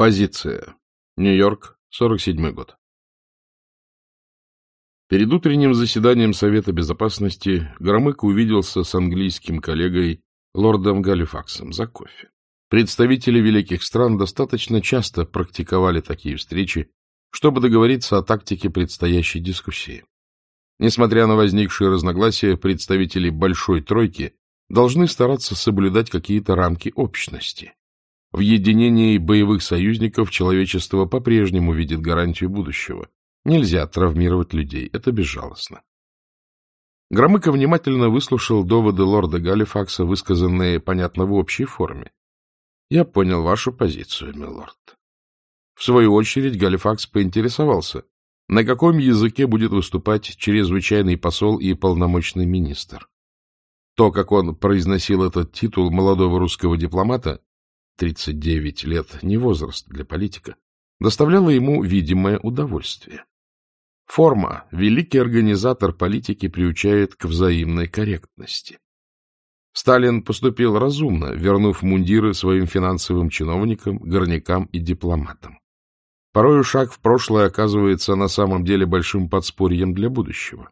Позиция. Нью-Йорк, 47 год. Перед утренним заседанием Совета Безопасности Громыко увиделся с английским коллегой лордом Галифаксом за кофе. Представители великих стран достаточно часто практиковали такие встречи, чтобы договориться о тактике предстоящей дискуссии. Несмотря на возникшие разногласия, представители Большой Тройки должны стараться соблюдать какие-то рамки общности. В единении боевых союзников человечество по-прежнему видит гарантию будущего. Нельзя травмировать людей, это безжалостно. Громыко внимательно выслушал доводы лорда Галифакса, высказанные, понятно, в общей форме. Я понял вашу позицию, милорд. В свою очередь Галифакс поинтересовался, на каком языке будет выступать чрезвычайный посол и полномочный министр. То, как он произносил этот титул молодого русского дипломата, 39 лет — не возраст для политика, доставляло ему видимое удовольствие. Форма, великий организатор политики, приучает к взаимной корректности. Сталин поступил разумно, вернув мундиры своим финансовым чиновникам, горнякам и дипломатам. Порою шаг в прошлое оказывается на самом деле большим подспорьем для будущего.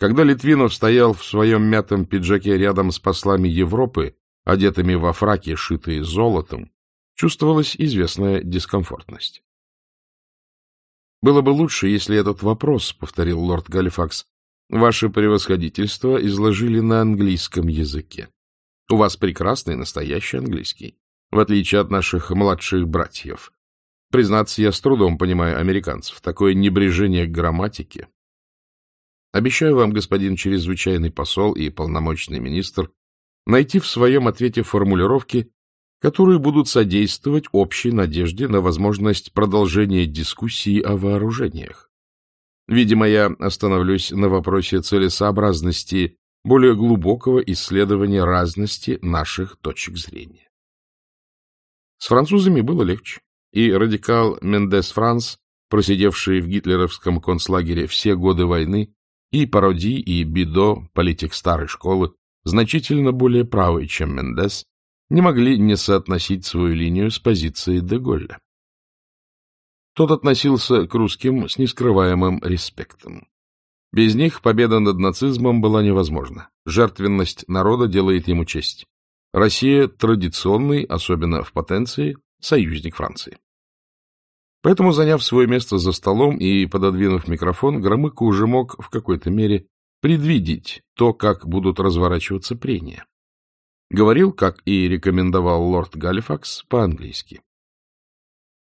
Когда Литвинов стоял в своем мятом пиджаке рядом с послами Европы, одетыми во фраки, шитые золотом, чувствовалась известная дискомфортность. «Было бы лучше, если этот вопрос, — повторил лорд Галифакс, — ваше превосходительство изложили на английском языке. У вас прекрасный настоящий английский, в отличие от наших младших братьев. Признаться, я с трудом понимаю американцев. Такое небрежение к грамматике. Обещаю вам, господин чрезвычайный посол и полномочный министр, найти в своем ответе формулировки, которые будут содействовать общей надежде на возможность продолжения дискуссии о вооружениях. Видимо, я остановлюсь на вопросе целесообразности более глубокого исследования разности наших точек зрения. С французами было легче, и радикал Мендес Франс, просидевший в гитлеровском концлагере все годы войны, и Пароди, и Бидо, политик старой школы, значительно более правый, чем Мендес, не могли не соотносить свою линию с позицией Деголля. Тот относился к русским с нескрываемым респектом. Без них победа над нацизмом была невозможна. Жертвенность народа делает ему честь. Россия традиционный, особенно в потенции, союзник Франции. Поэтому, заняв свое место за столом и пододвинув микрофон, Громыко уже мог в какой-то мере предвидеть то, как будут разворачиваться прения. Говорил, как и рекомендовал лорд Галифакс, по-английски.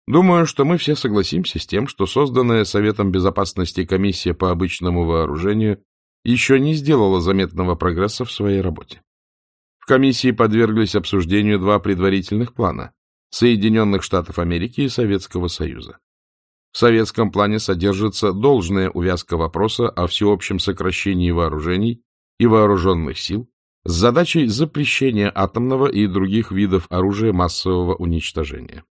Думаю, что мы все согласимся с тем, что созданная Советом Безопасности комиссия по обычному вооружению еще не сделала заметного прогресса в своей работе. В комиссии подверглись обсуждению два предварительных плана Соединенных Штатов Америки и Советского Союза. В советском плане содержится должная увязка вопроса о всеобщем сокращении вооружений и вооруженных сил с задачей запрещения атомного и других видов оружия массового уничтожения.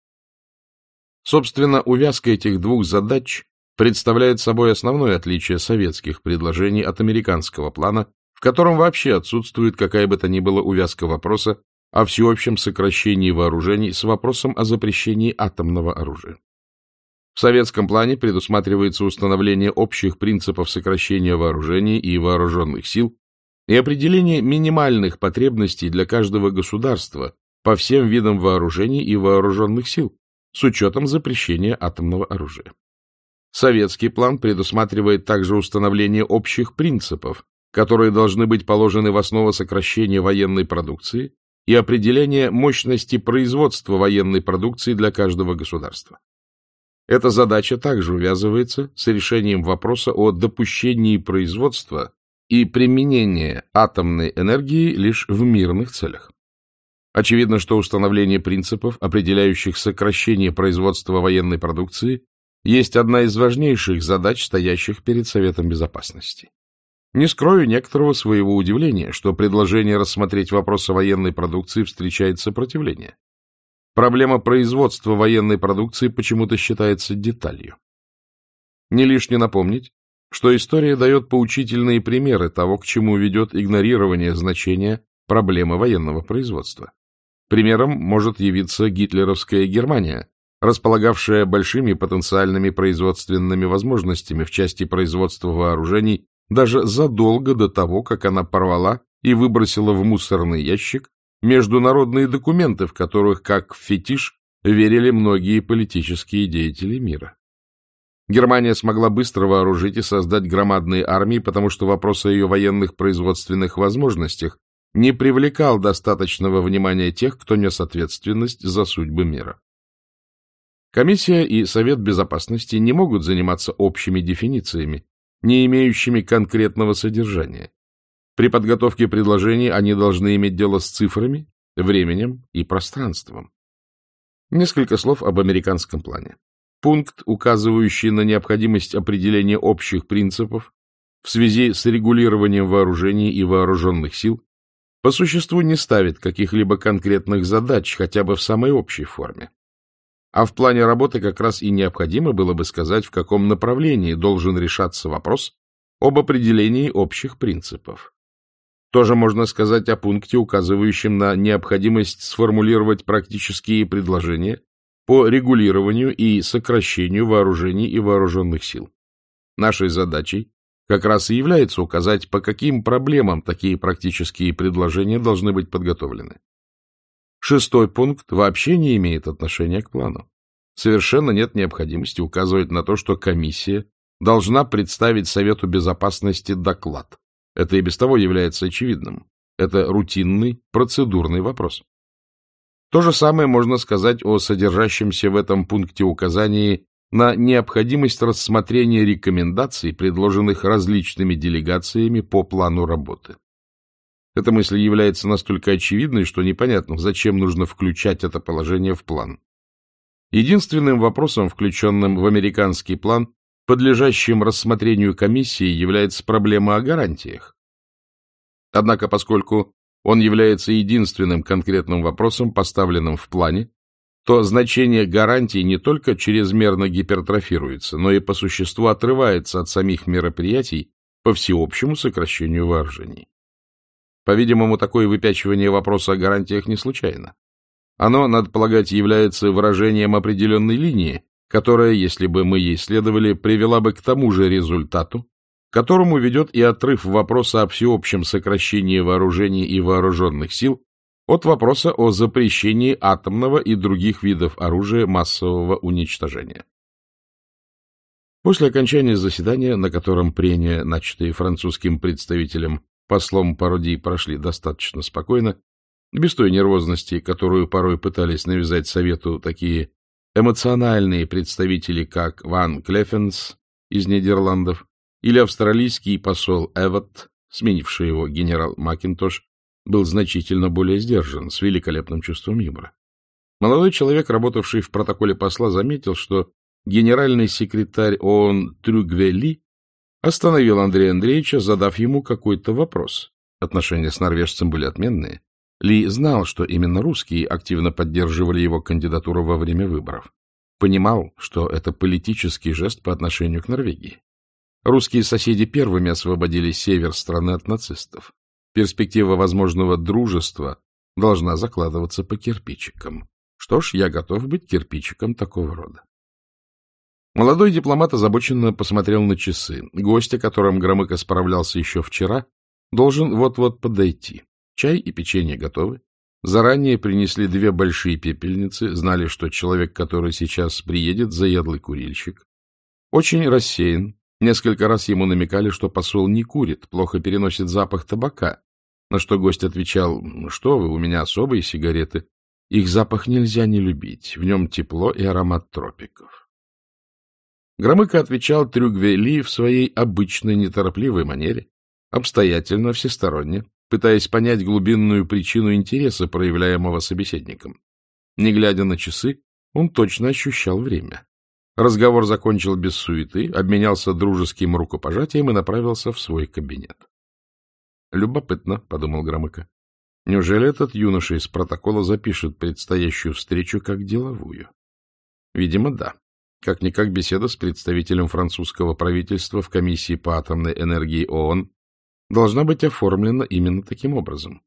Собственно, увязка этих двух задач представляет собой основное отличие советских предложений от американского плана, в котором вообще отсутствует какая бы то ни была увязка вопроса о всеобщем сокращении вооружений с вопросом о запрещении атомного оружия. В советском плане предусматривается установление общих принципов сокращения вооружений и вооруженных сил и определение минимальных потребностей для каждого государства по всем видам вооружений и вооруженных сил с учетом запрещения атомного оружия. Советский план предусматривает также установление общих принципов, которые должны быть положены в основу сокращения военной продукции и определение мощности производства военной продукции для каждого государства. Эта задача также увязывается с решением вопроса о допущении производства и применения атомной энергии лишь в мирных целях. Очевидно, что установление принципов, определяющих сокращение производства военной продукции, есть одна из важнейших задач, стоящих перед Советом Безопасности. Не скрою некоторого своего удивления, что предложение рассмотреть вопрос о военной продукции встречает сопротивление. Проблема производства военной продукции почему-то считается деталью. Не лишне напомнить, что история дает поучительные примеры того, к чему ведет игнорирование значения проблемы военного производства. Примером может явиться гитлеровская Германия, располагавшая большими потенциальными производственными возможностями в части производства вооружений даже задолго до того, как она порвала и выбросила в мусорный ящик международные документы, в которых, как в фетиш, верили многие политические деятели мира. Германия смогла быстро вооружить и создать громадные армии, потому что вопрос о ее военных производственных возможностях не привлекал достаточного внимания тех, кто нес ответственность за судьбы мира. Комиссия и Совет Безопасности не могут заниматься общими дефинициями, не имеющими конкретного содержания. При подготовке предложений они должны иметь дело с цифрами, временем и пространством. Несколько слов об американском плане. Пункт, указывающий на необходимость определения общих принципов в связи с регулированием вооружений и вооруженных сил, по существу не ставит каких-либо конкретных задач, хотя бы в самой общей форме. А в плане работы как раз и необходимо было бы сказать, в каком направлении должен решаться вопрос об определении общих принципов. Тоже можно сказать о пункте, указывающем на необходимость сформулировать практические предложения по регулированию и сокращению вооружений и вооруженных сил. Нашей задачей как раз и является указать, по каким проблемам такие практические предложения должны быть подготовлены. Шестой пункт вообще не имеет отношения к плану. Совершенно нет необходимости указывать на то, что комиссия должна представить Совету Безопасности доклад. Это и без того является очевидным. Это рутинный, процедурный вопрос. То же самое можно сказать о содержащемся в этом пункте указании на необходимость рассмотрения рекомендаций, предложенных различными делегациями по плану работы. Эта мысль является настолько очевидной, что непонятно, зачем нужно включать это положение в план. Единственным вопросом, включенным в американский план, подлежащим рассмотрению комиссии, является проблема о гарантиях. Однако, поскольку он является единственным конкретным вопросом, поставленным в плане, то значение гарантий не только чрезмерно гипертрофируется, но и по существу отрывается от самих мероприятий по всеобщему сокращению вооружений. По-видимому, такое выпячивание вопроса о гарантиях не случайно. Оно, надо полагать, является выражением определенной линии, которая, если бы мы ей следовали, привела бы к тому же результату, которому ведет и отрыв вопроса о всеобщем сокращении вооружений и вооруженных сил от вопроса о запрещении атомного и других видов оружия массового уничтожения. После окончания заседания, на котором прения, начатые французским представителем послом Пародии, прошли достаточно спокойно, без той нервозности, которую порой пытались навязать Совету такие эмоциональные представители, как Ван Клефенс из Нидерландов, или австралийский посол Эвот, сменивший его генерал Макинтош, был значительно более сдержан, с великолепным чувством юмора. Молодой человек, работавший в протоколе посла, заметил, что генеральный секретарь ООН Трюгвели остановил Андрея Андреевича, задав ему какой-то вопрос. Отношения с норвежцем были отменные. Ли знал, что именно русские активно поддерживали его кандидатуру во время выборов. Понимал, что это политический жест по отношению к Норвегии. Русские соседи первыми освободили север страны от нацистов. Перспектива возможного дружества должна закладываться по кирпичикам. Что ж, я готов быть кирпичиком такого рода. Молодой дипломат озабоченно посмотрел на часы. Гость, о котором Громыко справлялся еще вчера, должен вот-вот подойти. Чай и печенье готовы. Заранее принесли две большие пепельницы, знали, что человек, который сейчас приедет, заядлый курильщик. Очень рассеян, Несколько раз ему намекали, что посол не курит, плохо переносит запах табака, на что гость отвечал, что вы, у меня особые сигареты. Их запах нельзя не любить, в нем тепло и аромат тропиков. Громыко отвечал Трюгвели в своей обычной неторопливой манере, обстоятельно, всесторонне, пытаясь понять глубинную причину интереса, проявляемого собеседником. Не глядя на часы, он точно ощущал время. Разговор закончил без суеты, обменялся дружеским рукопожатием и направился в свой кабинет. — Любопытно, — подумал Громыко. — Неужели этот юноша из протокола запишет предстоящую встречу как деловую? Видимо, да. Как-никак беседа с представителем французского правительства в комиссии по атомной энергии ООН должна быть оформлена именно таким образом.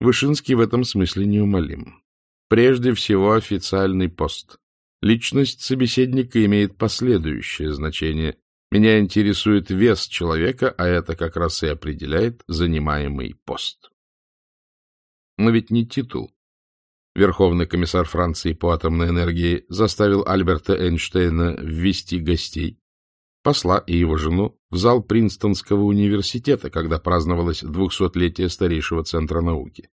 Вышинский в этом смысле неумолим. Прежде всего официальный пост. Личность собеседника имеет последующее значение. Меня интересует вес человека, а это как раз и определяет занимаемый пост. Но ведь не титул. Верховный комиссар Франции по атомной энергии заставил Альберта Эйнштейна ввести гостей, посла и его жену, в зал Принстонского университета, когда праздновалось двухсотлетие старейшего центра науки.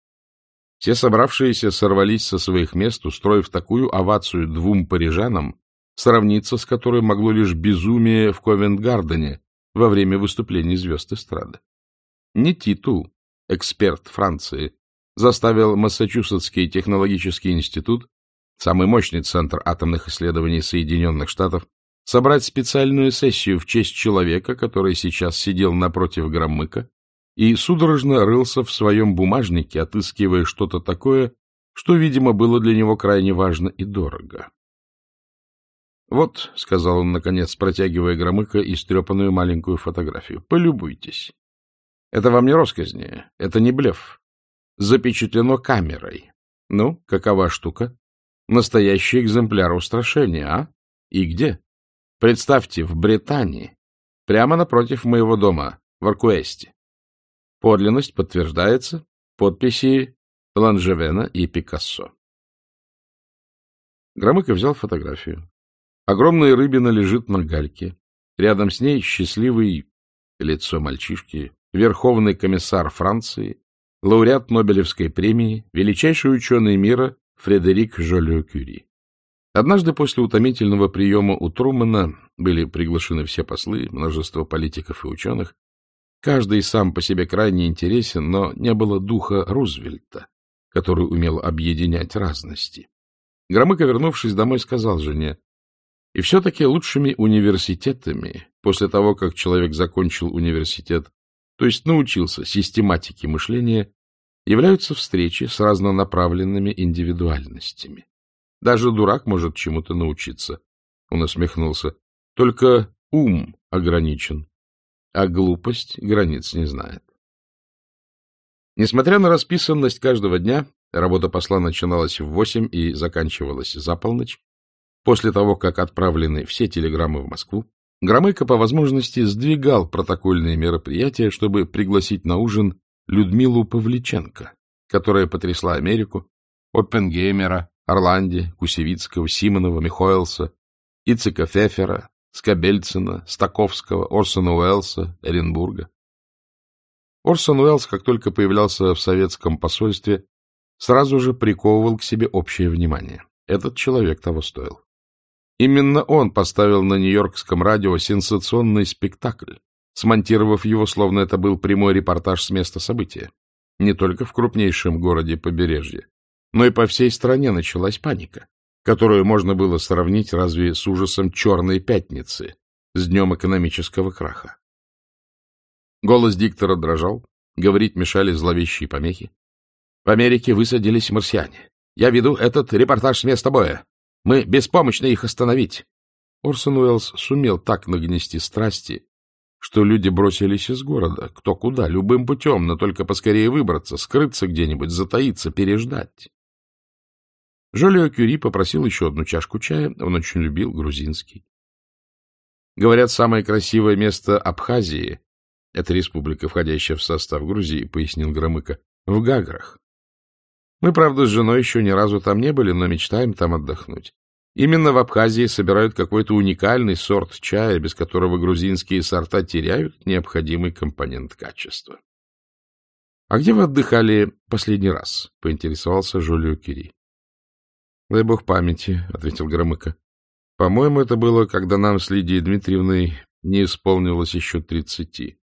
Все собравшиеся сорвались со своих мест, устроив такую овацию двум парижанам, сравниться с которой могло лишь безумие в Ковент-Гардене во время выступлений звезд эстрады. Не титул, эксперт Франции, заставил Массачусетский технологический институт, самый мощный центр атомных исследований Соединенных Штатов, собрать специальную сессию в честь человека, который сейчас сидел напротив Громыка и судорожно рылся в своем бумажнике, отыскивая что-то такое, что, видимо, было для него крайне важно и дорого. — Вот, — сказал он, наконец, протягивая Громыка истрепанную маленькую фотографию, — полюбуйтесь. Это вам не росказни, это не блеф. Запечатлено камерой. Ну, какова штука? Настоящий экземпляр устрашения, а? И где? Представьте, в Британии, прямо напротив моего дома, в Аркуэсте. Подлинность подтверждается подписи Ланжевена и Пикассо. Громыко взял фотографию. Огромная рыбина лежит на гальке. Рядом с ней счастливый лицо мальчишки, верховный комиссар Франции, лауреат Нобелевской премии, величайший ученый мира Фредерик Жолио-Кюри. Однажды после утомительного приема у Трумана были приглашены все послы, множество политиков и ученых, Каждый сам по себе крайне интересен, но не было духа Рузвельта, который умел объединять разности. Громыко, вернувшись домой, сказал жене, и все-таки лучшими университетами, после того, как человек закончил университет, то есть научился систематике мышления, являются встречи с разнонаправленными индивидуальностями. Даже дурак может чему-то научиться. Он усмехнулся. Только ум ограничен а глупость границ не знает. Несмотря на расписанность каждого дня, работа посла начиналась в восемь и заканчивалась за полночь, после того, как отправлены все телеграммы в Москву, Громыко по возможности сдвигал протокольные мероприятия, чтобы пригласить на ужин Людмилу Павличенко, которая потрясла Америку, Оппенгеймера, Орланди, Кусевицкого, Симонова, Михоэлса, Ицека Фефера, Скобельцина, Стаковского, Орсона Уэллса, Эренбурга. Орсон Уэллс, как только появлялся в советском посольстве, сразу же приковывал к себе общее внимание. Этот человек того стоил. Именно он поставил на Нью-Йоркском радио сенсационный спектакль, смонтировав его, словно это был прямой репортаж с места события. Не только в крупнейшем городе побережья, но и по всей стране началась паника которую можно было сравнить разве с ужасом «Черной пятницы», с днем экономического краха. Голос диктора дрожал, говорить мешали зловещие помехи. В Америке высадились марсиане. Я веду этот репортаж с места боя. Мы беспомощны их остановить. Орсон Уэллс сумел так нагнести страсти, что люди бросились из города, кто куда, любым путем, но только поскорее выбраться, скрыться где-нибудь, затаиться, переждать. Жолио Кюри попросил еще одну чашку чая, он очень любил грузинский. Говорят, самое красивое место Абхазии — это республика, входящая в состав Грузии, — пояснил Громыко, — в Гаграх. Мы, правда, с женой еще ни разу там не были, но мечтаем там отдохнуть. Именно в Абхазии собирают какой-то уникальный сорт чая, без которого грузинские сорта теряют необходимый компонент качества. — А где вы отдыхали последний раз? — поинтересовался Жолио Кири. — Дай бог памяти, — ответил Громыко. — По-моему, это было, когда нам с Лидией Дмитриевной не исполнилось еще тридцати.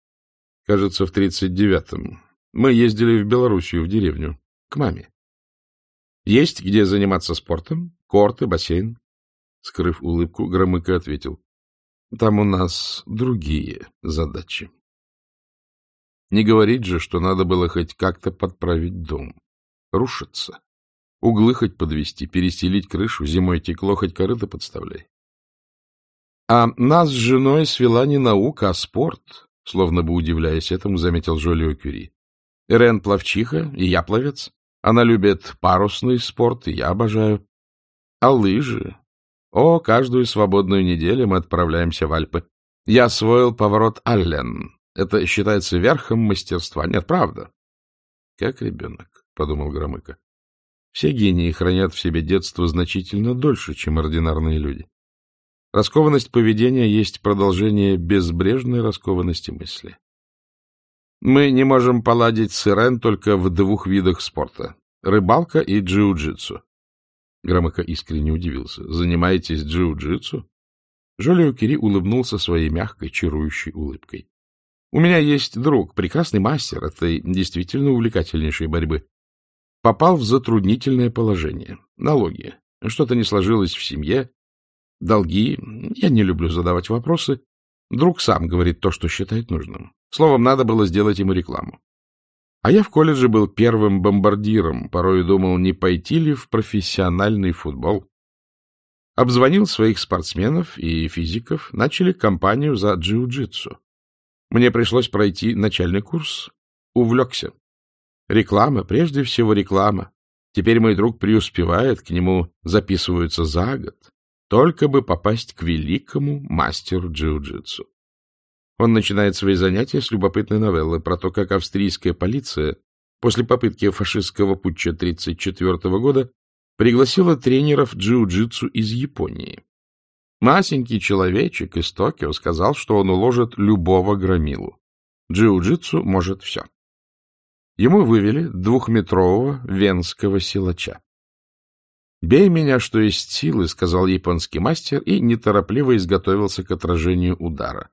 Кажется, в тридцать девятом. Мы ездили в Белоруссию, в деревню, к маме. — Есть где заниматься спортом? Корты, бассейн? Скрыв улыбку, Громыко ответил. — Там у нас другие задачи. Не говорить же, что надо было хоть как-то подправить дом. Рушится. Углы хоть подвести, перестелить крышу, зимой текло, хоть корыто подставляй. А нас с женой свела не наука, а спорт, словно бы удивляясь этому, заметил Жолио Кюри. Ирен пловчиха, и я пловец. Она любит парусный спорт, и я обожаю. А лыжи? О, каждую свободную неделю мы отправляемся в Альпы. Я освоил поворот Аллен. Это считается верхом мастерства. Нет, правда. — Как ребенок, — подумал Громыко. Все гении хранят в себе детство значительно дольше, чем ординарные люди. Раскованность поведения есть продолжение безбрежной раскованности мысли. Мы не можем поладить с Ирен только в двух видах спорта — рыбалка и джиу-джитсу. Громыко искренне удивился. Занимаетесь джиу-джитсу? Жолио Кири улыбнулся своей мягкой, чарующей улыбкой. У меня есть друг, прекрасный мастер этой действительно увлекательнейшей борьбы. Попал в затруднительное положение. Налоги. Что-то не сложилось в семье. Долги. Я не люблю задавать вопросы. Друг сам говорит то, что считает нужным. Словом, надо было сделать ему рекламу. А я в колледже был первым бомбардиром, порой думал, не пойти ли в профессиональный футбол. Обзвонил своих спортсменов и физиков, начали кампанию за джиу-джитсу. Мне пришлось пройти начальный курс. Увлекся. Реклама, прежде всего реклама. Теперь мой друг преуспевает, к нему записываются за год. Только бы попасть к великому мастеру джиу-джитсу. Он начинает свои занятия с любопытной новеллы про то, как австрийская полиция после попытки фашистского путча 1934 года пригласила тренеров джиу-джитсу из Японии. Масенький человечек из Токио сказал, что он уложит любого громилу. Джиу-джитсу может все. Ему вывели двухметрового венского силача. «Бей меня, что есть силы», — сказал японский мастер и неторопливо изготовился к отражению удара.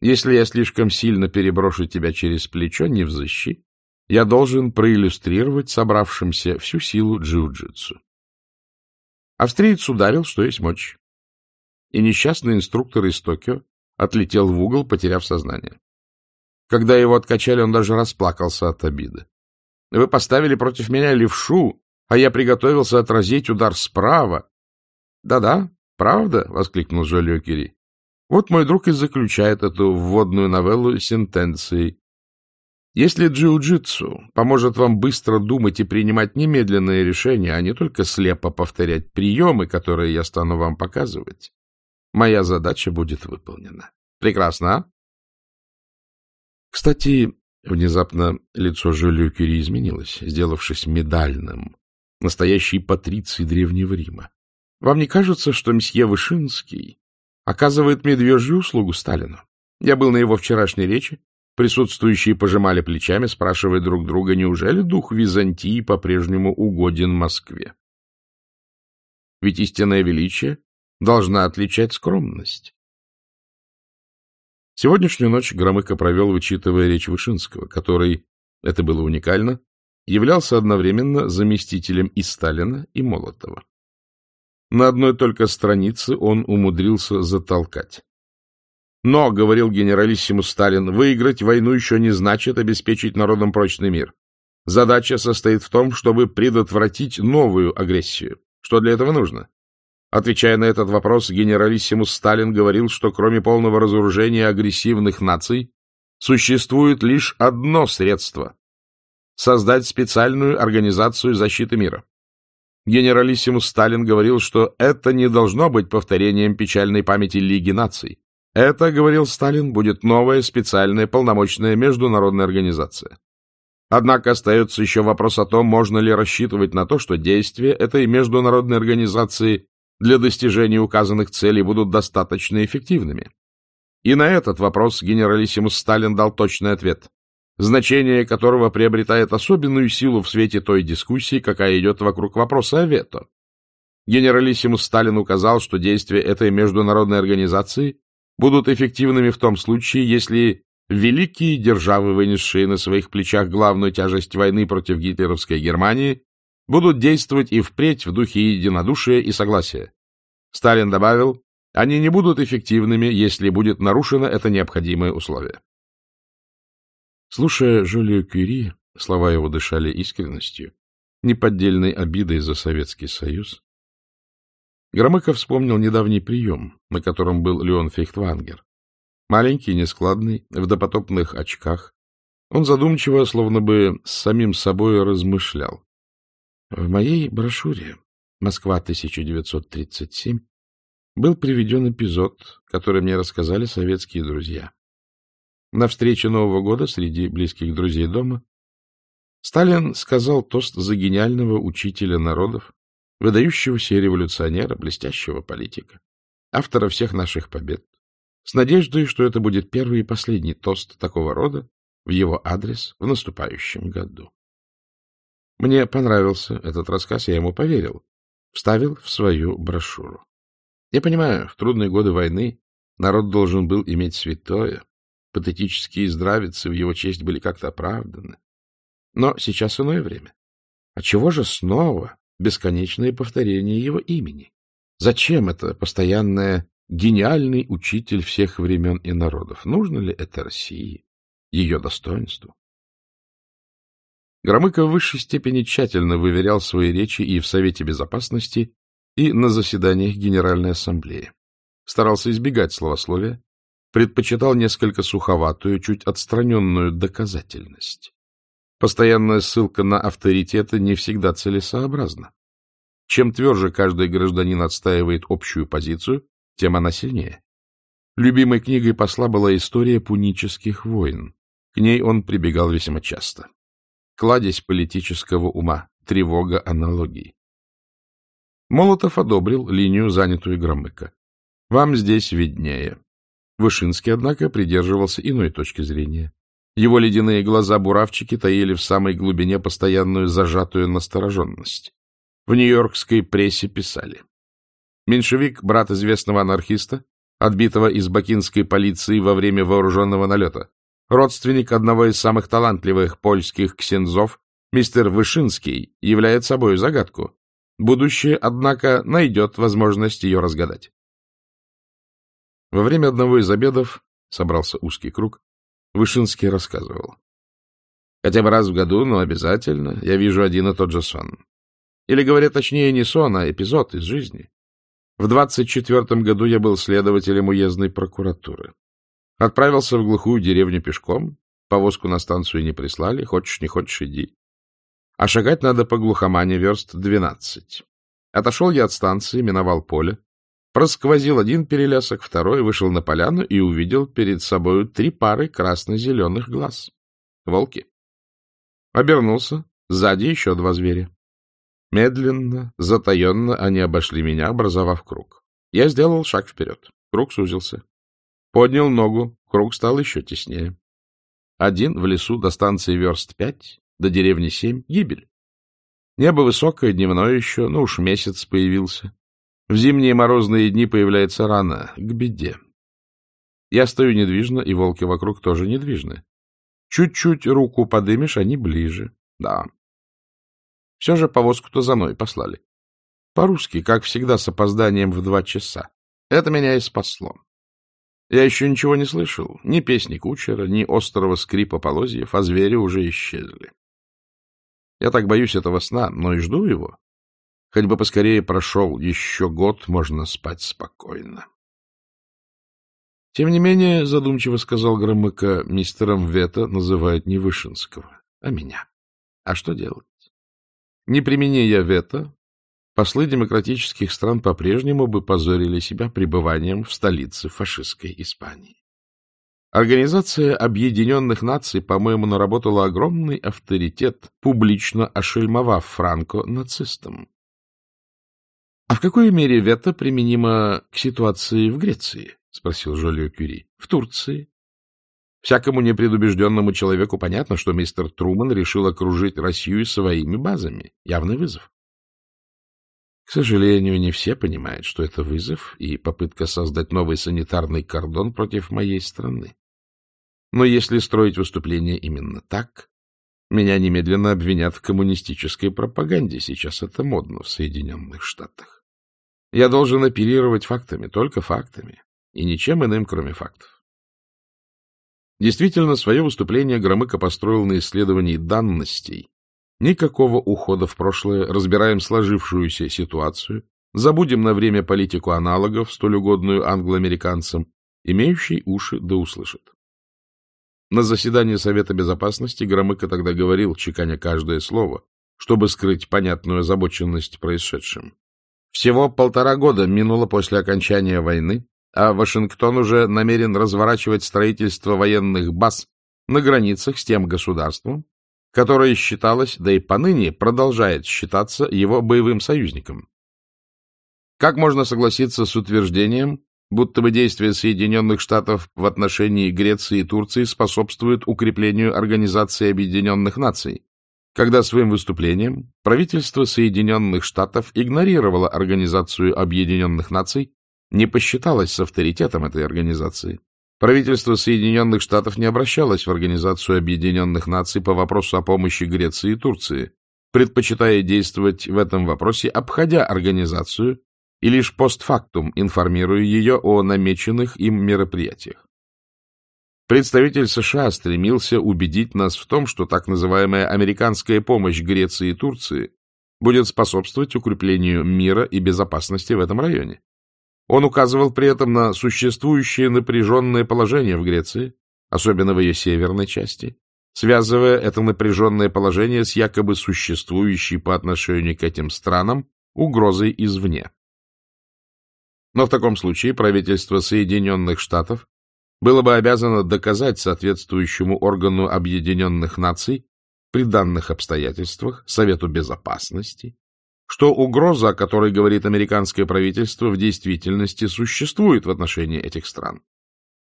«Если я слишком сильно переброшу тебя через плечо, не взыщи. Я должен проиллюстрировать собравшимся всю силу джиу-джитсу». Австриец ударил, что есть мочь и несчастный инструктор из Токио отлетел в угол, потеряв сознание. Когда его откачали, он даже расплакался от обиды. — Вы поставили против меня левшу, а я приготовился отразить удар справа. Да — Да-да, правда? — воскликнул Жолио Кири. — Вот мой друг и заключает эту вводную новеллу сентенцией. Если джиу-джитсу поможет вам быстро думать и принимать немедленные решения, а не только слепо повторять приемы, которые я стану вам показывать, Моя задача будет выполнена. Прекрасно, а? Кстати, внезапно лицо Жюлю Кюри изменилось, сделавшись медальным, настоящей патрицией Древнего Рима. Вам не кажется, что мсье Вышинский оказывает медвежью услугу Сталину? Я был на его вчерашней речи, присутствующие пожимали плечами, спрашивая друг друга, неужели дух Византии по-прежнему угоден Москве? Ведь истинное величие должна отличать скромность. Сегодняшнюю ночь Громыко провел, вычитывая речь Вышинского, который, это было уникально, являлся одновременно заместителем и Сталина, и Молотова. На одной только странице он умудрился затолкать. Но, — говорил генералиссимус Сталин, — выиграть войну еще не значит обеспечить народам прочный мир. Задача состоит в том, чтобы предотвратить новую агрессию. Что для этого нужно? Отвечая на этот вопрос, генералиссимус Сталин говорил, что кроме полного разоружения агрессивных наций существует лишь одно средство — создать специальную организацию защиты мира. Генералиссимус Сталин говорил, что это не должно быть повторением печальной памяти Лиги наций. Это, говорил Сталин, будет новая специальная полномочная международная организация. Однако остается еще вопрос о том, можно ли рассчитывать на то, что действия этой международной организации для достижения указанных целей будут достаточно эффективными? И на этот вопрос генералиссимус Сталин дал точный ответ, значение которого приобретает особенную силу в свете той дискуссии, какая идет вокруг вопроса о вето. Генералиссимус Сталин указал, что действия этой международной организации будут эффективными в том случае, если великие державы, вынесшие на своих плечах главную тяжесть войны против гитлеровской Германии, будут действовать и впредь в духе единодушия и согласия. Сталин добавил, они не будут эффективными, если будет нарушено это необходимое условие. Слушая Жюлия Кюри, слова его дышали искренностью, неподдельной обидой за Советский Союз, Громыков вспомнил недавний прием, на котором был Леон Фейхтвангер. Маленький, нескладный, в допотопных очках. Он задумчиво, словно бы с самим собой размышлял. В моей брошюре «Москва, 1937» был приведен эпизод, который мне рассказали советские друзья. На встрече Нового года среди близких друзей дома Сталин сказал тост за гениального учителя народов, выдающегося революционера, блестящего политика, автора всех наших побед, с надеждой, что это будет первый и последний тост такого рода в его адрес в наступающем году. Мне понравился этот рассказ, я ему поверил, вставил в свою брошюру. Я понимаю, в трудные годы войны народ должен был иметь святое, патетические здравицы в его честь были как-то оправданы. Но сейчас иное время. А чего же снова бесконечное повторение его имени? Зачем это постоянное гениальный учитель всех времен и народов? Нужно ли это России, ее достоинству? Громыко в высшей степени тщательно выверял свои речи и в Совете Безопасности, и на заседаниях Генеральной Ассамблеи. Старался избегать словословия, предпочитал несколько суховатую, чуть отстраненную доказательность. Постоянная ссылка на авторитеты не всегда целесообразна. Чем тверже каждый гражданин отстаивает общую позицию, тем она сильнее. Любимой книгой посла была история пунических войн. К ней он прибегал весьма часто. Кладезь политического ума, тревога аналогий. Молотов одобрил линию, занятую Громыко. Вам здесь виднее. Вышинский, однако, придерживался иной точки зрения. Его ледяные глаза-буравчики таили в самой глубине постоянную зажатую настороженность. В нью-йоркской прессе писали. Меньшевик, брат известного анархиста, отбитого из бакинской полиции во время вооруженного налета, родственник одного из самых талантливых польских ксензов, мистер Вышинский, является собой загадку. Будущее, однако, найдет возможность ее разгадать. Во время одного из обедов собрался узкий круг, Вышинский рассказывал. Хотя бы раз в году, но обязательно, я вижу один и тот же сон. Или, говоря точнее, не сон, а эпизод из жизни. В двадцать четвертом году я был следователем уездной прокуратуры. Отправился в глухую деревню пешком, повозку на станцию не прислали, хочешь не хочешь иди. А шагать надо по глухомане верст двенадцать. Отошел я от станции, миновал поле, Просквозил один перелясок, второй вышел на поляну и увидел перед собой три пары красно-зеленых глаз. Волки. Обернулся. Сзади еще два зверя. Медленно, затаенно они обошли меня, образовав круг. Я сделал шаг вперед. Круг сузился. Поднял ногу. Круг стал еще теснее. Один в лесу до станции верст пять, до деревни семь — гибель. Небо высокое, дневное еще, ну уж месяц появился. В зимние морозные дни появляется рано, к беде. Я стою недвижно, и волки вокруг тоже недвижны. Чуть-чуть руку подымешь, они ближе. Да. Все же повозку-то за мной послали. По-русски, как всегда, с опозданием в два часа. Это меня и спасло. Я еще ничего не слышал. Ни песни кучера, ни острого скрипа полозьев, а звери уже исчезли. Я так боюсь этого сна, но и жду его. Хоть бы поскорее прошел, еще год можно спать спокойно. Тем не менее, задумчиво сказал Громыко, мистером Вета называют не Вышинского, а меня. А что делать? Не применяя я Вета, послы демократических стран по-прежнему бы позорили себя пребыванием в столице фашистской Испании. Организация Объединенных Наций, по-моему, наработала огромный авторитет, публично ошельмовав Франко нацистам. — А в какой мере вето применимо к ситуации в Греции? — спросил Жолио Кюри. — В Турции. Всякому непредубежденному человеку понятно, что мистер Труман решил окружить Россию своими базами. Явный вызов. К сожалению, не все понимают, что это вызов и попытка создать новый санитарный кордон против моей страны. Но если строить выступление именно так, меня немедленно обвинят в коммунистической пропаганде. Сейчас это модно в Соединенных Штатах. Я должен оперировать фактами, только фактами, и ничем иным, кроме фактов. Действительно, свое выступление Громыко построил на исследовании данностей. Никакого ухода в прошлое, разбираем сложившуюся ситуацию, забудем на время политику аналогов, столь угодную англоамериканцам, имеющий уши да услышит. На заседании Совета Безопасности Громыко тогда говорил, чеканя каждое слово, чтобы скрыть понятную озабоченность происшедшим. Всего полтора года минуло после окончания войны, а Вашингтон уже намерен разворачивать строительство военных баз на границах с тем государством, которое считалось, да и поныне продолжает считаться его боевым союзником. Как можно согласиться с утверждением, будто бы действия Соединенных Штатов в отношении Греции и Турции способствуют укреплению Организации Объединенных Наций, когда своим выступлением правительство Соединенных Штатов игнорировало Организацию Объединенных Наций, не посчиталось с авторитетом этой организации. Правительство Соединенных Штатов не обращалось в Организацию Объединенных Наций по вопросу о помощи Греции и Турции, предпочитая действовать в этом вопросе, обходя организацию и лишь постфактум информируя ее о намеченных им мероприятиях. Представитель США стремился убедить нас в том, что так называемая американская помощь Греции и Турции будет способствовать укреплению мира и безопасности в этом районе. Он указывал при этом на существующее напряженное положение в Греции, особенно в ее северной части, связывая это напряженное положение с якобы существующей по отношению к этим странам угрозой извне. Но в таком случае правительство Соединенных Штатов было бы обязано доказать соответствующему органу Объединенных Наций при данных обстоятельствах Совету Безопасности, что угроза, о которой говорит американское правительство, в действительности существует в отношении этих стран.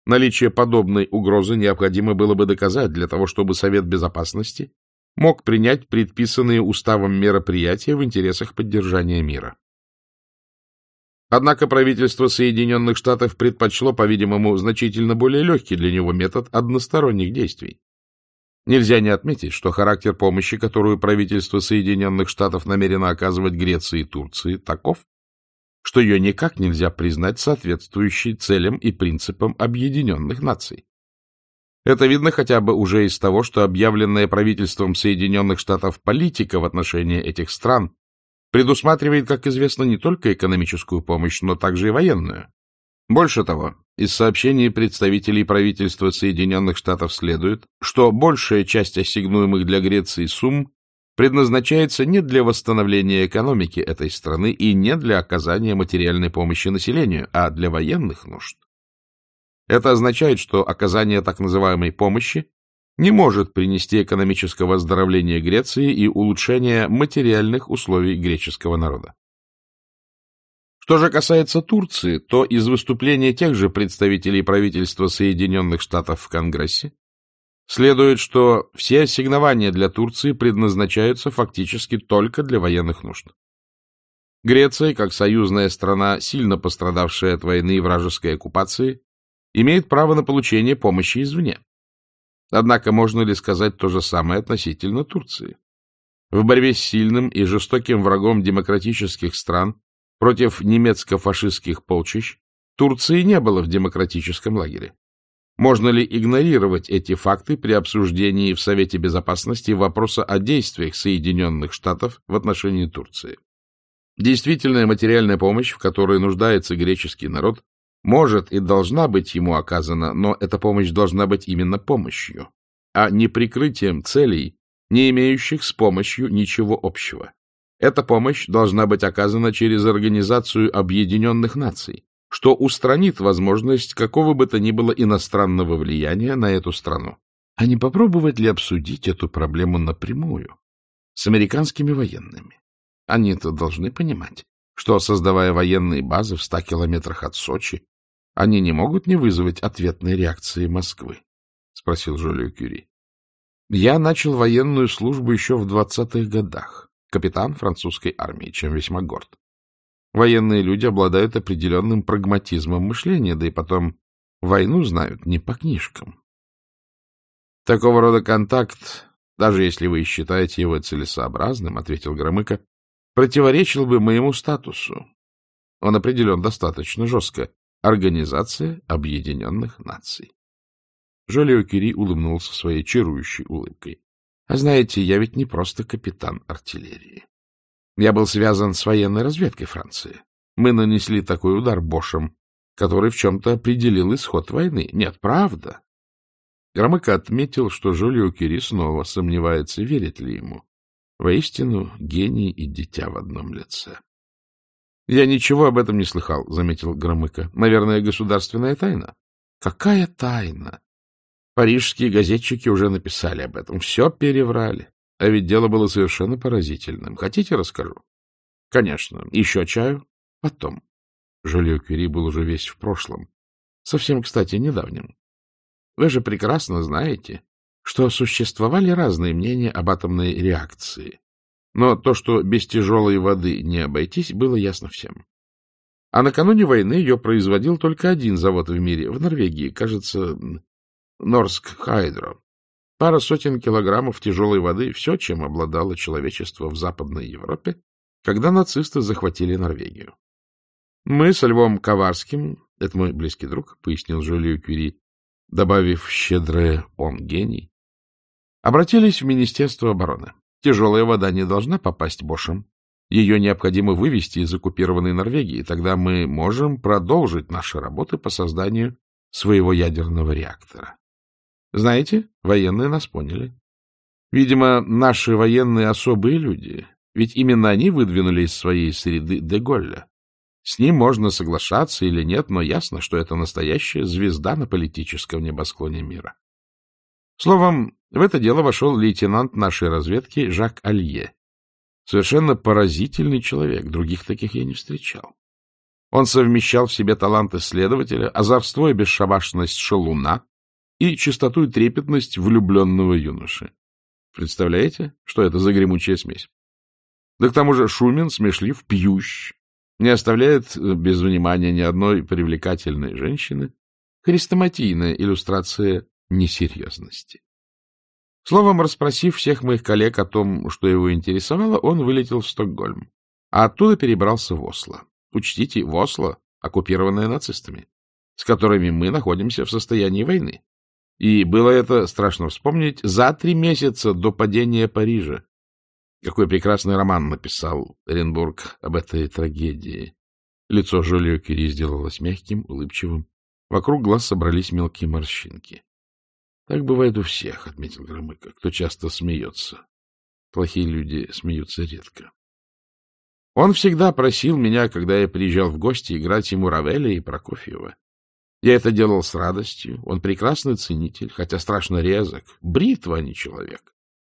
Наличие подобной угрозы необходимо было бы доказать для того, чтобы Совет Безопасности мог принять предписанные уставом мероприятия в интересах поддержания мира. Однако правительство Соединенных Штатов предпочло, по-видимому, значительно более легкий для него метод односторонних действий. Нельзя не отметить, что характер помощи, которую правительство Соединенных Штатов намерено оказывать Греции и Турции, таков, что ее никак нельзя признать соответствующей целям и принципам Объединенных Наций. Это видно хотя бы уже из того, что объявленная правительством Соединенных Штатов политика в отношении этих стран предусматривает, как известно, не только экономическую помощь, но также и военную. Больше того, из сообщений представителей правительства Соединенных Штатов следует, что большая часть ассигнуемых для Греции сумм предназначается не для восстановления экономики этой страны и не для оказания материальной помощи населению, а для военных нужд. Это означает, что оказание так называемой помощи не может принести экономического оздоровления Греции и улучшения материальных условий греческого народа. Что же касается Турции, то из выступления тех же представителей правительства Соединенных Штатов в Конгрессе следует, что все ассигнования для Турции предназначаются фактически только для военных нужд. Греция, как союзная страна, сильно пострадавшая от войны и вражеской оккупации, имеет право на получение помощи извне. Однако можно ли сказать то же самое относительно Турции? В борьбе с сильным и жестоким врагом демократических стран против немецко-фашистских полчищ Турции не было в демократическом лагере. Можно ли игнорировать эти факты при обсуждении в Совете Безопасности вопроса о действиях Соединенных Штатов в отношении Турции? Действительная материальная помощь, в которой нуждается греческий народ, может и должна быть ему оказана, но эта помощь должна быть именно помощью, а не прикрытием целей, не имеющих с помощью ничего общего. Эта помощь должна быть оказана через Организацию Объединенных Наций, что устранит возможность какого бы то ни было иностранного влияния на эту страну. А не попробовать ли обсудить эту проблему напрямую с американскими военными? Они-то должны понимать, что, создавая военные базы в ста километрах от Сочи, они не могут не вызвать ответной реакции Москвы? — спросил Жолио Кюри. — Я начал военную службу еще в двадцатых годах, капитан французской армии, чем весьма горд. Военные люди обладают определенным прагматизмом мышления, да и потом войну знают не по книжкам. Такого рода контакт, даже если вы считаете его целесообразным, — ответил Громыко, — противоречил бы моему статусу. Он определен достаточно жестко. Организация Объединенных Наций. Жолио Кири улыбнулся своей чарующей улыбкой. — А знаете, я ведь не просто капитан артиллерии. Я был связан с военной разведкой Франции. Мы нанесли такой удар Бошем, который в чем-то определил исход войны. Нет, правда. Громыко отметил, что Жолио Кири снова сомневается, верит ли ему. Воистину, гений и дитя в одном лице. Я ничего об этом не слыхал, — заметил Громыко. — Наверное, государственная тайна. — Какая тайна? Парижские газетчики уже написали об этом. Все переврали. А ведь дело было совершенно поразительным. Хотите, расскажу? — Конечно. Еще чаю? — Потом. Жюлье Кюри был уже весь в прошлом. Совсем, кстати, недавнем. Вы же прекрасно знаете, что существовали разные мнения об атомной реакции. Но то, что без тяжелой воды не обойтись, было ясно всем. А накануне войны ее производил только один завод в мире, в Норвегии, кажется, Норск Хайдро. Пара сотен килограммов тяжелой воды — все, чем обладало человечество в Западной Европе, когда нацисты захватили Норвегию. Мы со Львом Коварским, это мой близкий друг, — пояснил Жюлию Кюри, добавив щедрое «он гений», обратились в Министерство обороны. Тяжелая вода не должна попасть Бошем. Ее необходимо вывести из оккупированной Норвегии, тогда мы можем продолжить наши работы по созданию своего ядерного реактора. Знаете, военные нас поняли. Видимо, наши военные особые люди, ведь именно они выдвинули из своей среды Деголля. С ним можно соглашаться или нет, но ясно, что это настоящая звезда на политическом небосклоне мира. Словом, в это дело вошел лейтенант нашей разведки Жак Алье. Совершенно поразительный человек, других таких я не встречал. Он совмещал в себе талант исследователя, озорство и бесшабашность шалуна и чистоту и трепетность влюбленного юноши. Представляете, что это за гремучая смесь? Да к тому же шумен, смешлив, пьющ, не оставляет без внимания ни одной привлекательной женщины, хрестоматийная иллюстрация несерьезности. Словом, расспросив всех моих коллег о том, что его интересовало, он вылетел в Стокгольм, а оттуда перебрался в Осло. Учтите, в Осло, оккупированное нацистами, с которыми мы находимся в состоянии войны. И было это, страшно вспомнить, за три месяца до падения Парижа. Какой прекрасный роман написал Оренбург об этой трагедии. Лицо Жолио Кюри сделалось мягким, улыбчивым. Вокруг глаз собрались мелкие морщинки. Так бывает у всех, — отметил Громыко, — кто часто смеется. Плохие люди смеются редко. Он всегда просил меня, когда я приезжал в гости, играть ему Равеля и Прокофьева. Я это делал с радостью. Он прекрасный ценитель, хотя страшно резок. Бритва, а не человек.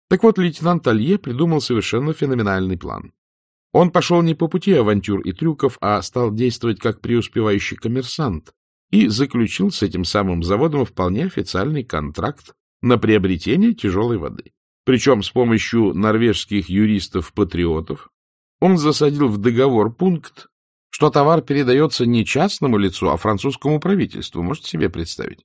Так вот, лейтенант Алье придумал совершенно феноменальный план. Он пошел не по пути авантюр и трюков, а стал действовать как преуспевающий коммерсант, и заключил с этим самым заводом вполне официальный контракт на приобретение тяжелой воды. Причем с помощью норвежских юристов-патриотов он засадил в договор пункт, что товар передается не частному лицу, а французскому правительству. Можете себе представить?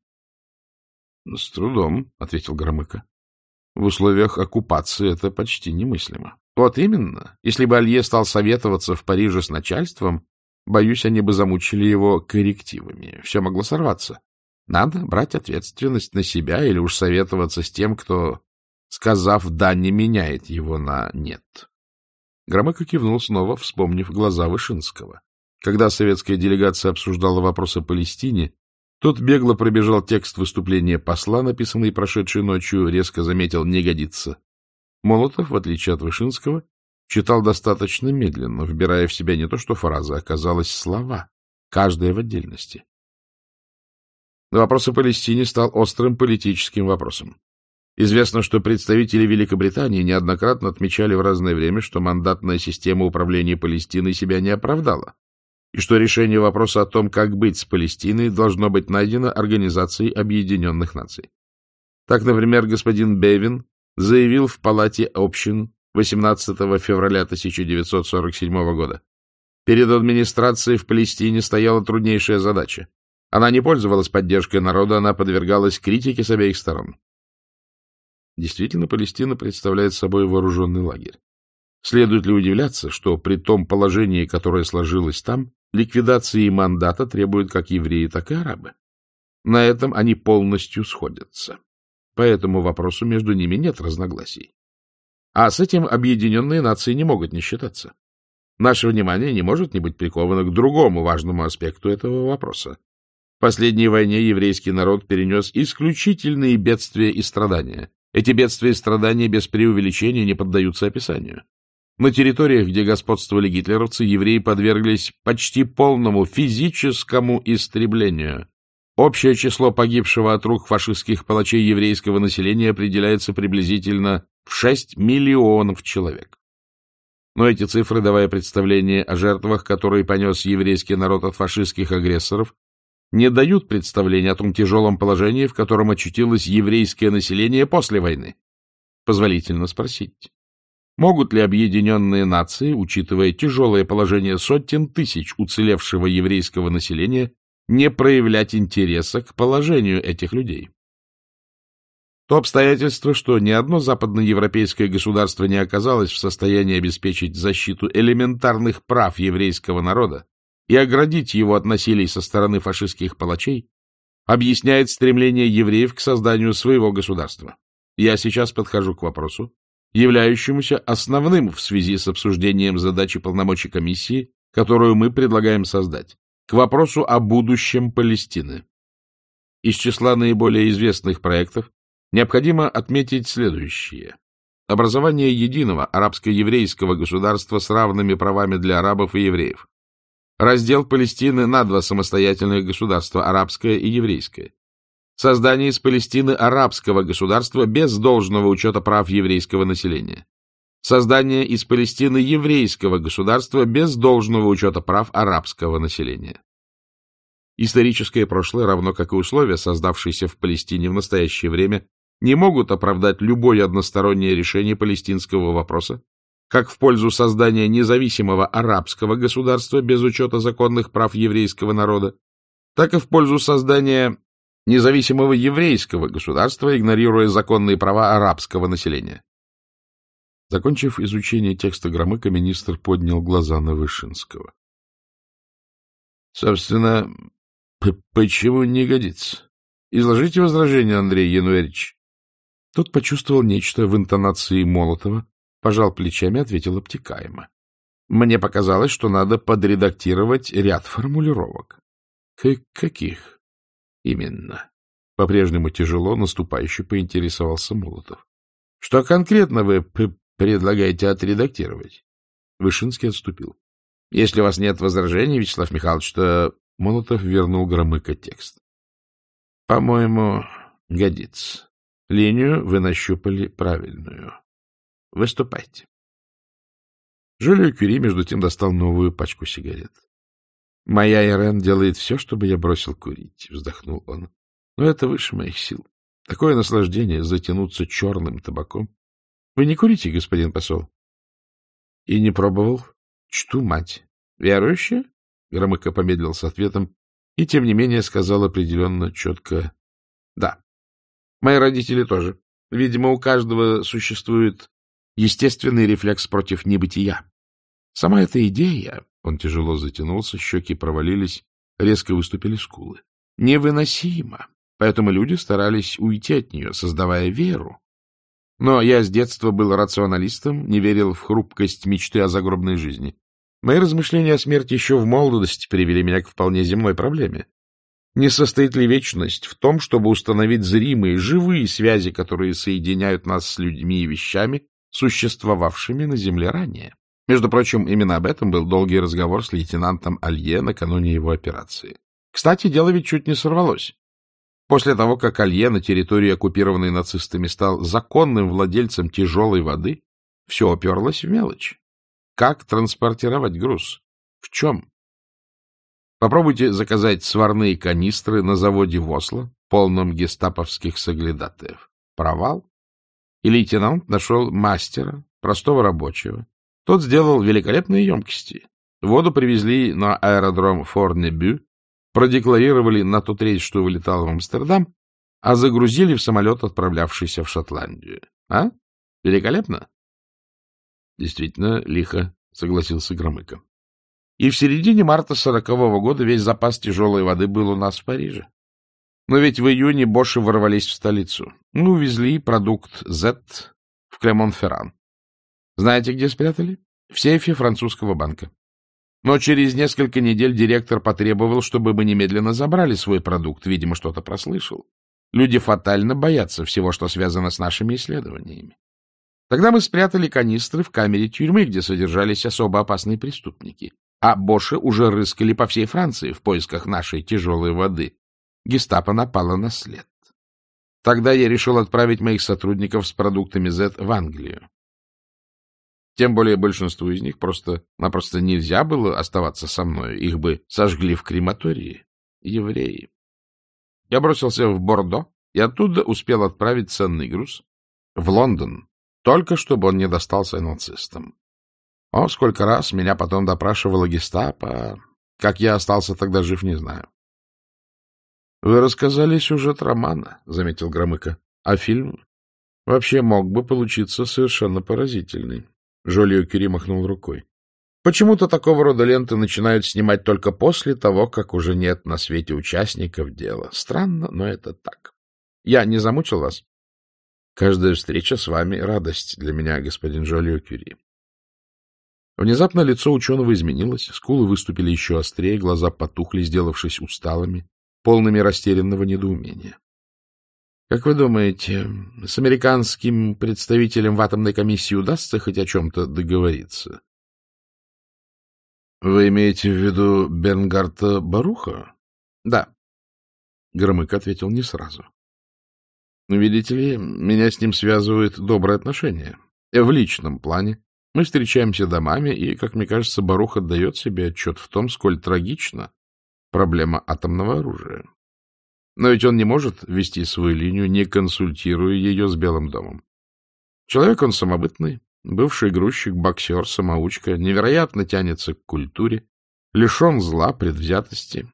— С трудом, — ответил Громыко. — В условиях оккупации это почти немыслимо. — Вот именно. Если бы Алье стал советоваться в Париже с начальством, Боюсь, они бы замучили его коррективами. Все могло сорваться. Надо брать ответственность на себя или уж советоваться с тем, кто, сказав «да», не меняет его на «нет». Громыко кивнул снова, вспомнив глаза Вышинского. Когда советская делегация обсуждала вопрос о Палестине, тот бегло пробежал текст выступления посла, написанный прошедшей ночью, резко заметил «не годится». Молотов, в отличие от Вышинского, читал достаточно медленно, вбирая в себя не то что фразы, а, казалось, слова, каждая в отдельности. Вопрос о Палестине стал острым политическим вопросом. Известно, что представители Великобритании неоднократно отмечали в разное время, что мандатная система управления Палестиной себя не оправдала, и что решение вопроса о том, как быть с Палестиной, должно быть найдено Организацией Объединенных Наций. Так, например, господин Бевин заявил в Палате общин 18 февраля 1947 года. Перед администрацией в Палестине стояла труднейшая задача. Она не пользовалась поддержкой народа, она подвергалась критике с обеих сторон. Действительно, Палестина представляет собой вооруженный лагерь. Следует ли удивляться, что при том положении, которое сложилось там, ликвидации мандата требуют как евреи, так и арабы? На этом они полностью сходятся. По этому вопросу между ними нет разногласий. А с этим объединенные нации не могут не считаться. Наше внимание не может не быть приковано к другому важному аспекту этого вопроса. В последней войне еврейский народ перенес исключительные бедствия и страдания. Эти бедствия и страдания без преувеличения не поддаются описанию. На территориях, где господствовали гитлеровцы, евреи подверглись почти полному физическому истреблению. Общее число погибшего от рук фашистских палачей еврейского населения определяется приблизительно в 6 миллионов человек. Но эти цифры, давая представление о жертвах, которые понес еврейский народ от фашистских агрессоров, не дают представления о том тяжелом положении, в котором очутилось еврейское население после войны. Позволительно спросить, могут ли объединенные нации, учитывая тяжелое положение сотен тысяч уцелевшего еврейского населения, не проявлять интереса к положению этих людей? То обстоятельство, что ни одно западноевропейское государство не оказалось в состоянии обеспечить защиту элементарных прав еврейского народа и оградить его от насилий со стороны фашистских палачей, объясняет стремление евреев к созданию своего государства. Я сейчас подхожу к вопросу, являющемуся основным в связи с обсуждением задачи полномочий комиссии, которую мы предлагаем создать, к вопросу о будущем Палестины. Из числа наиболее известных проектов необходимо отметить следующее. Образование единого арабско-еврейского государства с равными правами для арабов и евреев. Раздел Палестины на два самостоятельных государства, арабское и еврейское. Создание из Палестины арабского государства без должного учета прав еврейского населения. Создание из Палестины еврейского государства без должного учета прав арабского населения. Историческое прошлое, равно как и условия, создавшиеся в Палестине в настоящее время, не могут оправдать любое одностороннее решение палестинского вопроса, как в пользу создания независимого арабского государства без учета законных прав еврейского народа, так и в пользу создания независимого еврейского государства, игнорируя законные права арабского населения. Закончив изучение текста Громыка, министр поднял глаза на Вышинского. — Собственно, почему не годится? Изложите возражение, Андрей Януэрич. Тот почувствовал нечто в интонации Молотова, пожал плечами, ответил обтекаемо. Мне показалось, что надо подредактировать ряд формулировок. — Каких? — Именно. По-прежнему тяжело, наступающе поинтересовался Молотов. — Что конкретно вы предлагаете отредактировать? Вышинский отступил. — Если у вас нет возражений, Вячеслав Михайлович, то... Молотов вернул Громыко текст. — По-моему, годится. Линию вы нащупали правильную. Выступайте. Жюльо Кюри, между тем, достал новую пачку сигарет. — Моя Ирен делает все, чтобы я бросил курить, — вздохнул он. — Но это выше моих сил. Такое наслаждение затянуться черным табаком. Вы не курите, господин посол? — И не пробовал. Чту мать. — Верующая? — Громыко помедлил с ответом и, тем не менее, сказал определенно четко — да. Мои родители тоже. Видимо, у каждого существует естественный рефлекс против небытия. Сама эта идея, он тяжело затянулся, щеки провалились, резко выступили скулы, невыносима. Поэтому люди старались уйти от нее, создавая веру. Но я с детства был рационалистом, не верил в хрупкость мечты о загробной жизни. Мои размышления о смерти еще в молодости привели меня к вполне земной проблеме. Не состоит ли вечность в том, чтобы установить зримые, живые связи, которые соединяют нас с людьми и вещами, существовавшими на Земле ранее? Между прочим, именно об этом был долгий разговор с лейтенантом Алье накануне его операции. Кстати, дело ведь чуть не сорвалось. После того, как Алье на территории, оккупированной нацистами, стал законным владельцем тяжелой воды, все оперлось в мелочь. Как транспортировать груз? В чем? Попробуйте заказать сварные канистры на заводе в Осло, полном гестаповских соглядатаев. Провал? И лейтенант нашел мастера, простого рабочего. Тот сделал великолепные емкости. Воду привезли на аэродром Форнебю, продекларировали на тот рейс, что вылетал в Амстердам, а загрузили в самолет, отправлявшийся в Шотландию. А? Великолепно? Действительно, лихо, согласился Громыко. И в середине марта сорокового года весь запас тяжелой воды был у нас в Париже. Но ведь в июне Боши ворвались в столицу. Мы увезли продукт Z в Клемон-Ферран. Знаете, где спрятали? В сейфе французского банка. Но через несколько недель директор потребовал, чтобы мы немедленно забрали свой продукт. Видимо, что-то прослышал. Люди фатально боятся всего, что связано с нашими исследованиями. Тогда мы спрятали канистры в камере тюрьмы, где содержались особо опасные преступники. А Боши уже рыскали по всей Франции в поисках нашей тяжелой воды. Гестапо напало на след. Тогда я решил отправить моих сотрудников с продуктами Z в Англию. Тем более большинству из них просто-напросто нельзя было оставаться со мной. Их бы сожгли в крематории. Евреи. Я бросился в Бордо и оттуда успел отправить ценный груз в Лондон, только чтобы он не достался нацистам. О, сколько раз меня потом допрашивала гестапо. Как я остался тогда жив, не знаю. — Вы рассказали сюжет романа, — заметил Громыко. — А фильм вообще мог бы получиться совершенно поразительный. Жолио Кюри махнул рукой. Почему-то такого рода ленты начинают снимать только после того, как уже нет на свете участников дела. Странно, но это так. Я не замучил вас? Каждая встреча с вами — радость для меня, господин Жолио Кюри. Внезапно лицо ученого изменилось, скулы выступили еще острее, глаза потухли, сделавшись усталыми, полными растерянного недоумения. — Как вы думаете, с американским представителем в атомной комиссии удастся хоть о чем-то договориться? — Вы имеете в виду Бенгарта Баруха? — Да. Громык ответил не сразу. — Видите ли, меня с ним связывают добрые отношения. В личном плане. Мы встречаемся домами, и, как мне кажется, Барух отдает себе отчет в том, сколь трагична проблема атомного оружия. Но ведь он не может вести свою линию, не консультируя ее с Белым домом. Человек он самобытный, бывший грузчик, боксер, самоучка, невероятно тянется к культуре, лишен зла, предвзятости.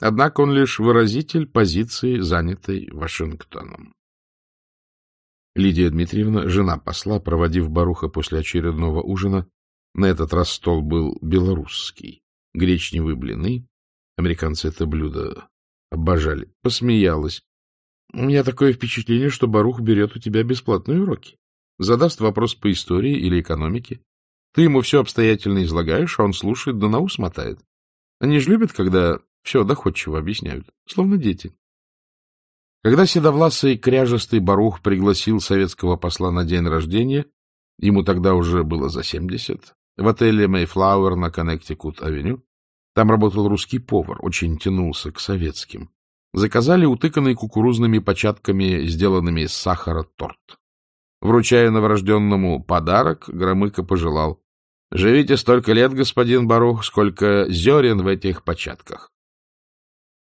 Однако он лишь выразитель позиции, занятой Вашингтоном. Лидия Дмитриевна, жена посла, проводив Баруха после очередного ужина, на этот раз стол был белорусский, гречневые блины, американцы это блюдо обожали, посмеялась. У меня такое впечатление, что Барух берет у тебя бесплатные уроки. Задаст вопрос по истории или экономике. Ты ему все обстоятельно излагаешь, а он слушает, да на ус мотает. Они же любят, когда все доходчиво объясняют, словно дети. Когда седовласый кряжестый Барух пригласил советского посла на день рождения, ему тогда уже было за семьдесят, в отеле Mayflower на Коннектикут-авеню, там работал русский повар, очень тянулся к советским. Заказали утыканный кукурузными початками, сделанными из сахара, торт. Вручая новорожденному подарок, Громыко пожелал. — Живите столько лет, господин Барух, сколько зерен в этих початках.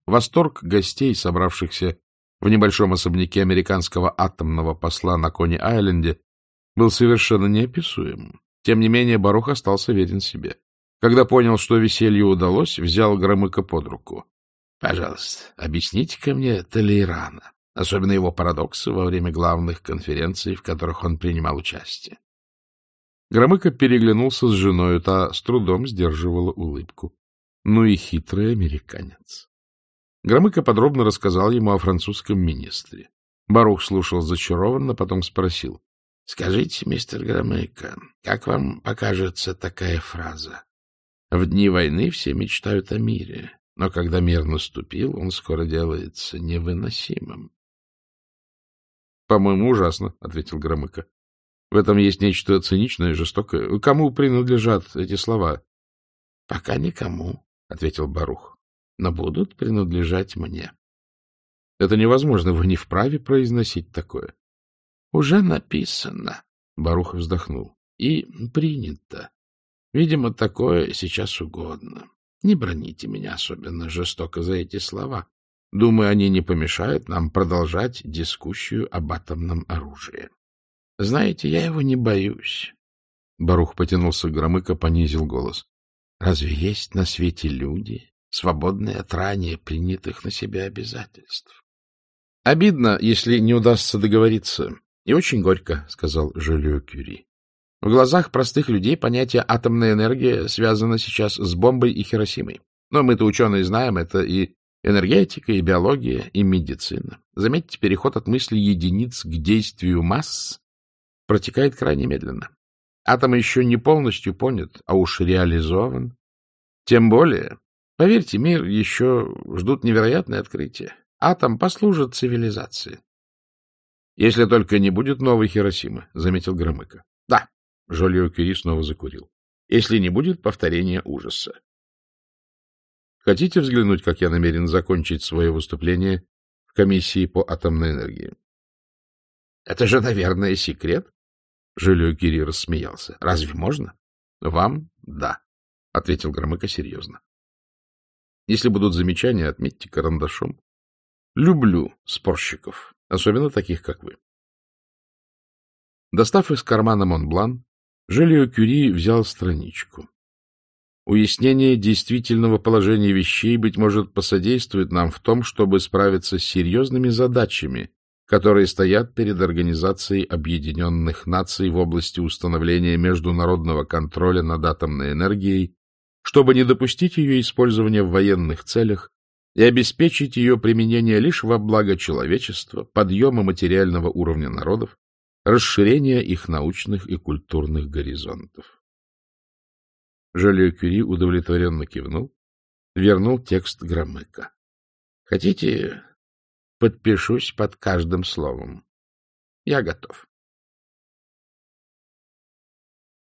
Восторг гостей, собравшихся в небольшом особняке американского атомного посла на Кони-Айленде, был совершенно неописуем. Тем не менее, Барух остался верен себе. Когда понял, что веселье удалось, взял Громыка под руку. — Пожалуйста, объясните-ка мне Толейрана, особенно его парадоксы во время главных конференций, в которых он принимал участие. Громыко переглянулся с женой, та с трудом сдерживала улыбку. Ну и хитрый американец. Громыко подробно рассказал ему о французском министре. Барух слушал зачарованно, потом спросил. — Скажите, мистер Громыко, как вам покажется такая фраза? В дни войны все мечтают о мире, но когда мир наступил, он скоро делается невыносимым. — По-моему, ужасно, — ответил Громыко. — В этом есть нечто циничное и жестокое. Кому принадлежат эти слова? — Пока никому, — ответил Барух, — но будут принадлежать мне. — Это невозможно, вы не вправе произносить такое. — Уже написано, — Барух вздохнул, — и принято. Видимо, такое сейчас угодно. Не броните меня особенно жестоко за эти слова. Думаю, они не помешают нам продолжать дискуссию об атомном оружии. Знаете, я его не боюсь. Барух потянулся к Громыко, понизил голос. Разве есть на свете люди, свободные от ранее принятых на себя обязательств? Обидно, если не удастся договориться. И очень горько, — сказал Жюльо Кюри. В глазах простых людей понятие атомная энергия связано сейчас с бомбой и Хиросимой. Но мы-то ученые знаем, это и энергетика, и биология, и медицина. Заметьте, переход от мысли единиц к действию масс протекает крайне медленно. Атом еще не полностью понят, а уж реализован. Тем более, поверьте, мир еще ждут невероятные открытия. Атом послужит цивилизации. — Если только не будет новой Хиросимы, — заметил Громыко. Жолио Кюри снова закурил. — Если не будет повторения ужаса. Хотите взглянуть, как я намерен закончить свое выступление в комиссии по атомной энергии? — Это же, наверное, секрет? Жолио Кюри рассмеялся. — Разве можно? — Вам — да, — ответил Громыко серьезно. — Если будут замечания, отметьте карандашом. Люблю спорщиков, особенно таких, как вы. Достав из кармана Монблан, Желио Кюри взял страничку. Уяснение действительного положения вещей, быть может, посодействует нам в том, чтобы справиться с серьезными задачами, которые стоят перед Организацией Объединенных Наций в области установления международного контроля над атомной энергией, чтобы не допустить ее использования в военных целях и обеспечить ее применение лишь во благо человечества, подъема материального уровня народов, расширение их научных и культурных горизонтов. Жолио Кюри удовлетворенно кивнул, вернул текст Громыка. — Хотите, подпишусь под каждым словом? Я готов.